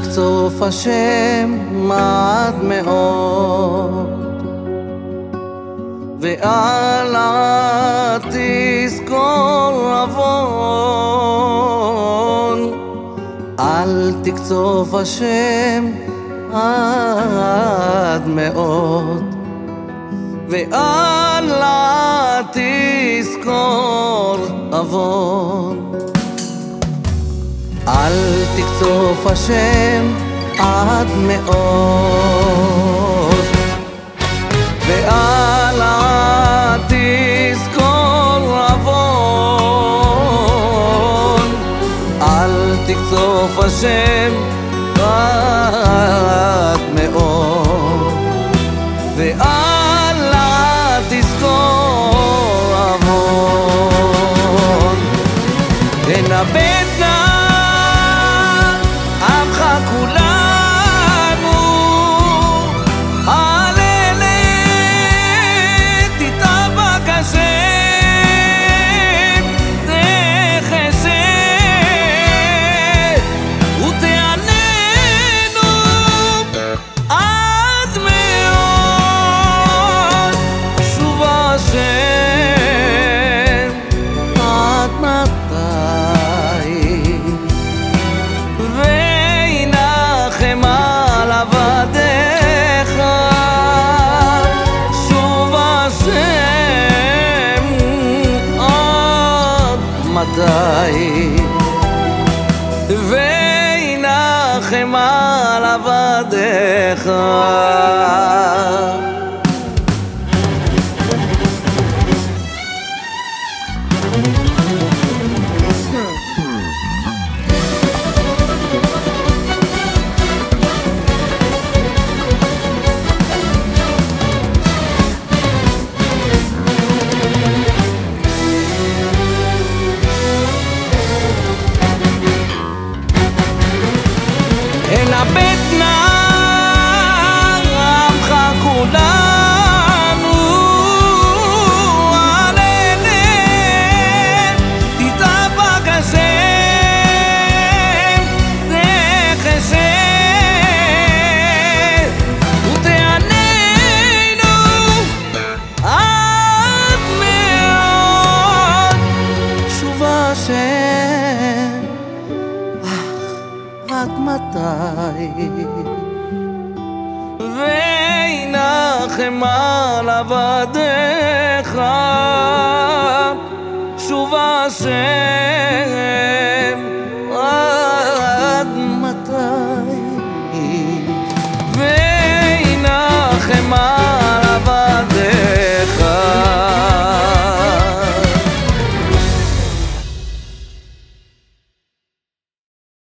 אל תקצוף השם מעט מאוד. ואל תזכור עוון אל תקצוף השם עד מאוד. ואל תזכור עוון תקצוף השם עד מאוד. ואל תזכור עוון אל תקצוף השם עד מתי וינחם על עבדך מתי? וינחם על עבדיך שוב השם